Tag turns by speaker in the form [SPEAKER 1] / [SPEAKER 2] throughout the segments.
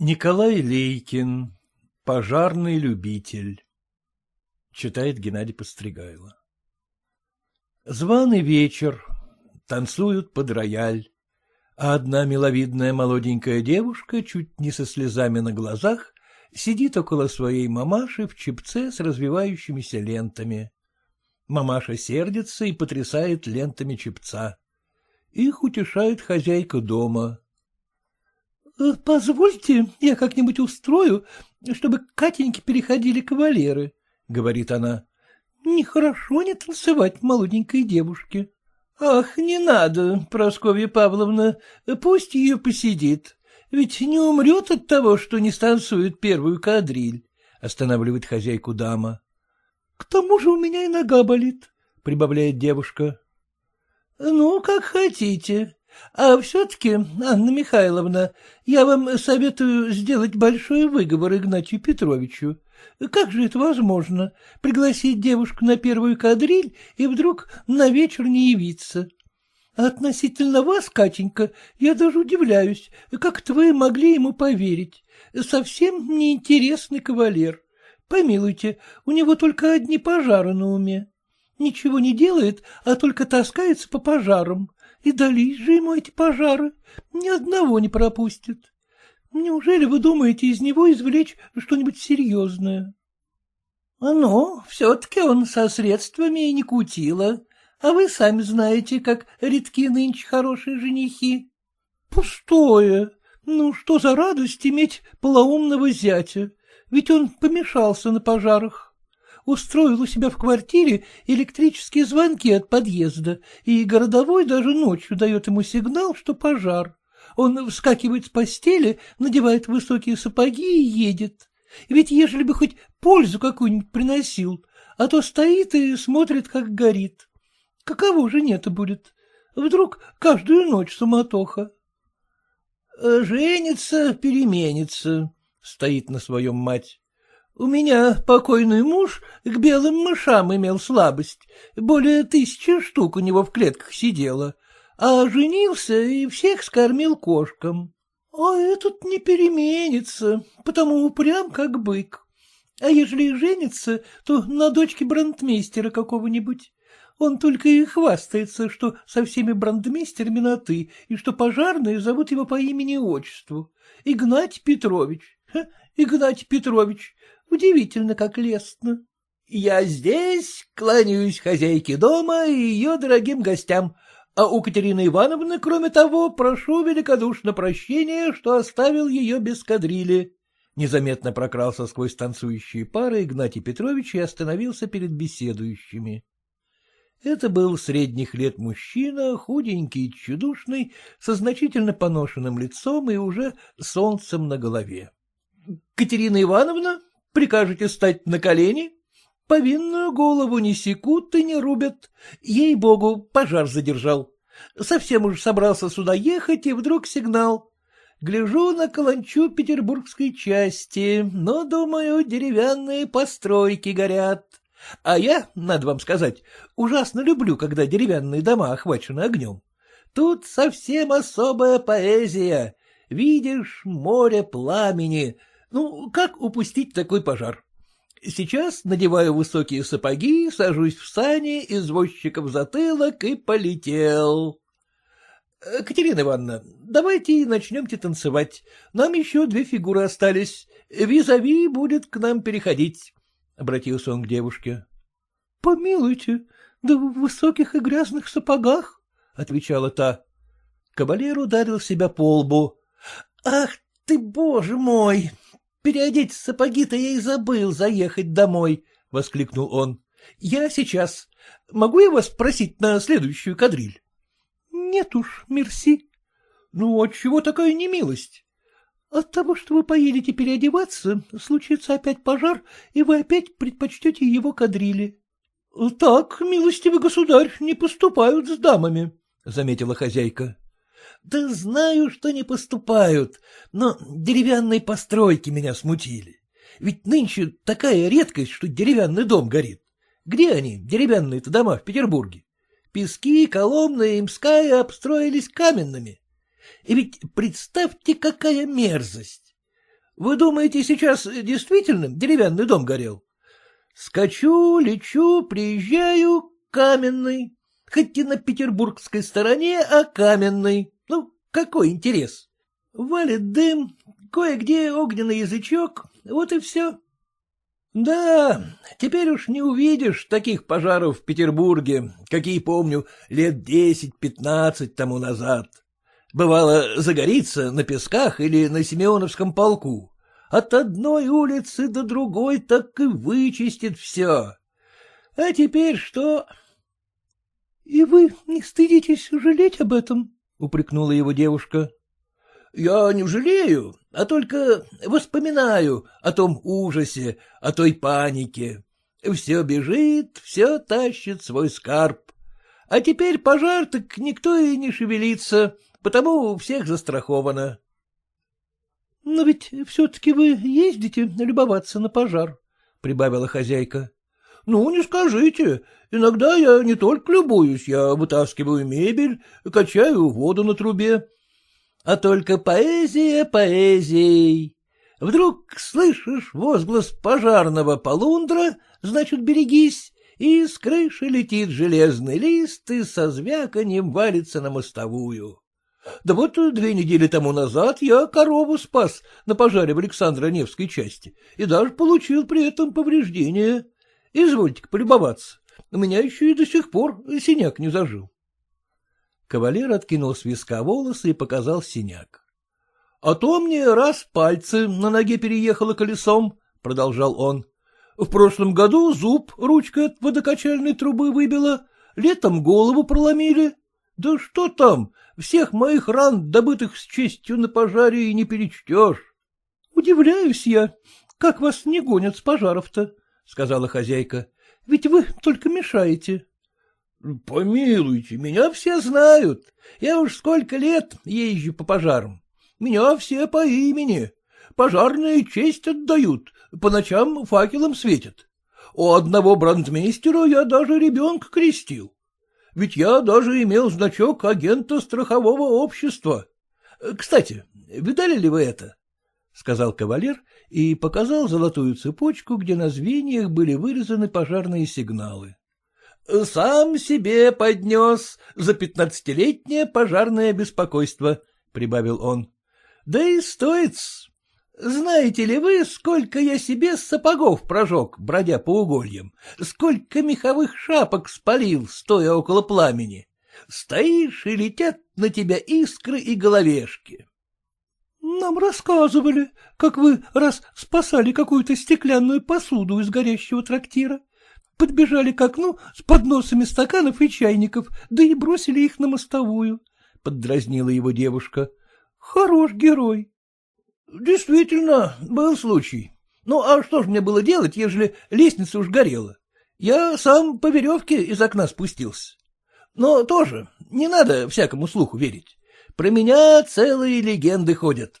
[SPEAKER 1] Николай Лейкин. Пожарный любитель. Читает Геннадий Постригайло. Званый вечер. Танцуют под рояль. А одна миловидная молоденькая девушка, чуть не со слезами на глазах, сидит около своей мамаши в чепце с развивающимися лентами. Мамаша сердится и потрясает лентами чепца. Их утешает хозяйка дома. Э, — Позвольте, я как-нибудь устрою, чтобы к Катеньке переходили кавалеры, — говорит она. — Нехорошо не танцевать молоденькой девушке. — Ах, не надо, Прасковья Павловна, пусть ее посидит. Ведь не умрет от того, что не станцует первую кадриль, — останавливает хозяйку дама. — К тому же у меня и нога болит, — прибавляет девушка. — Ну, как хотите, а все-таки, Анна Михайловна, я вам советую сделать большой выговор Игнатию Петровичу. Как же это возможно, пригласить девушку на первую кадриль и вдруг на вечер не явиться? относительно вас, Катенька, я даже удивляюсь, как вы могли ему поверить. Совсем неинтересный кавалер. Помилуйте, у него только одни пожары на уме. Ничего не делает, а только таскается по пожарам. И дались же ему эти пожары, ни одного не пропустит. Неужели вы думаете из него извлечь что-нибудь серьезное? — Ну, все-таки он со средствами и не кутила, а вы сами знаете, как редки нынче хорошие женихи. — Пустое. Ну, что за радость иметь полоумного зятя, ведь он помешался на пожарах устроил у себя в квартире электрические звонки от подъезда, и городовой даже ночью дает ему сигнал, что пожар. Он вскакивает с постели, надевает высокие сапоги и едет. Ведь ежели бы хоть пользу какую-нибудь приносил, а то стоит и смотрит, как горит. Каково же нет будет? Вдруг каждую ночь суматоха. «Женится, переменится», — стоит на своем мать. У меня покойный муж к белым мышам имел слабость, более тысячи штук у него в клетках сидело, а женился и всех скормил кошкам. А этот не переменится, потому упрям, как бык. А ежели и женится, то на дочке брандмейстера какого-нибудь. Он только и хвастается, что со всеми брандмейстерами на «ты», и что пожарные зовут его по имени-отчеству. Игнать Петрович. Ха, Игнать Петрович, Удивительно, как лестно. Я здесь кланяюсь хозяйке дома и ее дорогим гостям, а у Катерины Ивановны, кроме того, прошу великодушно прощения, что оставил ее без кадрили. Незаметно прокрался сквозь танцующие пары Игнатий Петрович и остановился перед беседующими. Это был средних лет мужчина, худенький и тщедушный, со значительно поношенным лицом и уже солнцем на голове. — Катерина Ивановна, Прикажете стать на колени? Повинную голову не секут и не рубят. Ей-богу, пожар задержал. Совсем уж собрался сюда ехать, и вдруг сигнал. Гляжу на каланчу петербургской части, но, думаю, деревянные постройки горят. А я, надо вам сказать, ужасно люблю, когда деревянные дома охвачены огнем. Тут совсем особая поэзия. Видишь море пламени, ну, как упустить такой пожар? Сейчас надеваю высокие сапоги, сажусь в сани, извозчика в затылок и полетел. Э, Катерина Ивановна, давайте начнемте танцевать. Нам еще две фигуры остались. Визави будет к нам переходить, — обратился он к девушке. — Помилуйте, да в высоких и грязных сапогах, — отвечала та. Кавалер ударил себя по лбу. — Ах ты, боже мой! Переодеть сапоги-то я и забыл заехать домой, — воскликнул он. — Я сейчас. Могу я вас просить на следующую кадриль? — Нет уж, мерси. — Ну, отчего такая немилость? — От того, что вы поедете переодеваться, случится опять пожар, и вы опять предпочтете его кадрили. — Так, милостивый государь, не поступают с дамами, — заметила хозяйка. Да знаю, что не поступают, но деревянные постройки меня смутили. Ведь нынче такая редкость, что деревянный дом горит. Где они, деревянные-то дома в Петербурге? Пески, Коломна и Имская обстроились каменными. И ведь представьте, какая мерзость! Вы думаете, сейчас действительно деревянный дом горел? Скачу, лечу, приезжаю, каменный. Хоть и на петербургской стороне, а каменный. Ну, какой интерес? Валит дым, кое-где огненный язычок, вот и все. Да, теперь уж не увидишь таких пожаров в Петербурге, какие помню лет десять-пятнадцать тому назад. Бывало, загорится на песках или на Семеновском полку. От одной улицы до другой так и вычистит все. А теперь что? — И вы не стыдитесь жалеть об этом? — упрекнула его девушка. — Я не жалею, а только воспоминаю о том ужасе, о той панике. Все бежит, все тащит свой скарб. А теперь пожар, так никто и не шевелится, потому у всех застраховано. — Но ведь все-таки вы ездите любоваться на пожар, — прибавила хозяйка. — Ну, не скажите. Иногда я не только любуюсь, я вытаскиваю мебель, качаю воду на трубе. А только поэзия поэзией. Вдруг слышишь возглас пожарного полундра, значит, берегись, и с крыши летит железный лист и со звяканьем валится на мостовую. Да вот две недели тому назад я корову спас на пожаре в Александро-Невской части и даже получил при этом повреждения. Извольте-ка полюбоваться, у меня еще и до сих пор синяк не зажил. Кавалер откинул с виска волосы и показал синяк. — А то мне раз пальцы на ноге переехало колесом, — продолжал он. — В прошлом году зуб ручкой от водокачальной трубы выбило, летом голову проломили. Да что там, всех моих ран, добытых с честью на пожаре, и не перечтешь. — Удивляюсь я, как вас не гонят с пожаров-то, — сказала хозяйка. — Ведь вы только мешаете. — Помилуйте, меня все знают. Я уж сколько лет езжу по пожарам. Меня все по имени. Пожарные честь отдают, по ночам факелом светят. У одного брандмейстера я даже ребенка крестил. Ведь я даже имел значок агента страхового общества. Кстати, видали ли вы это? — сказал кавалер и показал золотую цепочку, где на звеньях были вырезаны пожарные сигналы. — Сам себе поднес за пятнадцатилетнее пожарное беспокойство, — прибавил он. — Да и стоит -с. Знаете ли вы, сколько я себе сапогов прожег, бродя по угольям? Сколько меховых шапок спалил, стоя около пламени? Стоишь, и летят на тебя искры и головешки. — Нам рассказывали, как вы раз спасали какую-то стеклянную посуду из горящего трактира, подбежали к окну с подносами стаканов и чайников, да и бросили их на мостовую, — поддразнила его девушка. — Хорош герой. — Действительно, был случай. Ну, а что ж мне было делать, ежели лестница уж горела? Я сам по веревке из окна спустился. Но тоже не надо всякому слуху верить. Про меня целые легенды ходят.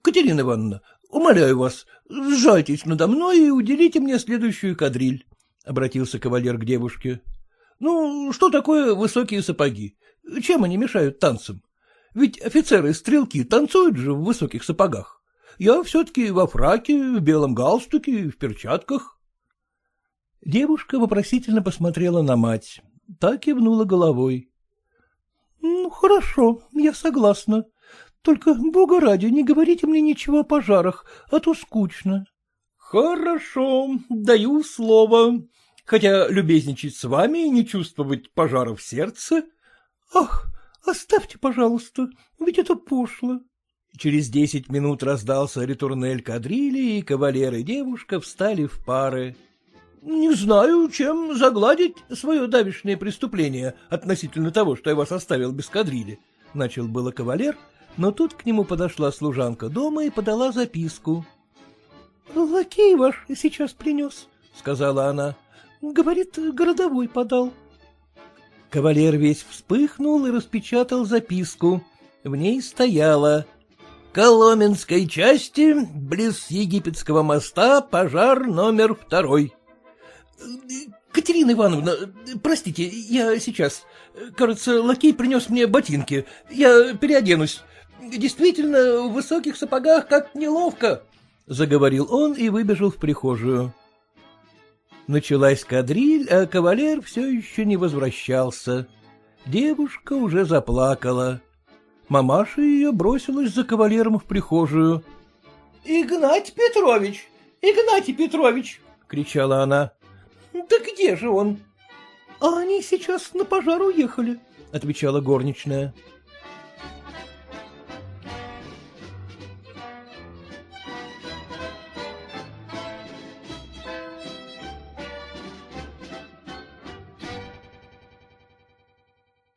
[SPEAKER 1] Катерина Ивановна, умоляю вас, сжайтесь надо мной и уделите мне следующую кадриль. — обратился кавалер к девушке. — Ну, что такое высокие сапоги? Чем они мешают танцам? Ведь офицеры-стрелки танцуют же в высоких сапогах. Я все-таки во фраке, в белом галстуке, в перчатках. Девушка вопросительно посмотрела на мать. Так кивнула головой. — Ну, хорошо, я согласна. Только, бога ради, не говорите мне ничего о пожарах, а то скучно. Хорошо, даю слово. Хотя любезничать с вами и не чувствовать пожара в сердце. Ах, оставьте, пожалуйста, ведь это пошло. Через десять минут раздался ретурнель кадрили, и кавалер и девушка встали в пары. — Не знаю, чем загладить свое давешнее преступление относительно того, что я вас оставил без кадрили. Начал было кавалер, но тут к нему подошла служанка дома и подала записку. — Лакей ваш сейчас принес, — сказала она. — Говорит, городовой подал. Кавалер весь вспыхнул и распечатал записку. В ней стояло «Коломенской части, близ египетского моста, пожар номер второй». «Катерина Ивановна, простите, я сейчас. Кажется, лакей принес мне ботинки. Я переоденусь. действительно, в высоких сапогах как неловко, — заговорил он и выбежал в прихожую. Началась кадриль, а кавалер все еще не возвращался. Девушка уже заплакала. Мамаша ее бросилась за кавалером в прихожую. — Игнать Петрович! Игнатий Петрович! — кричала она. — где же он? — А они сейчас на пожар уехали, — отвечала горничная. —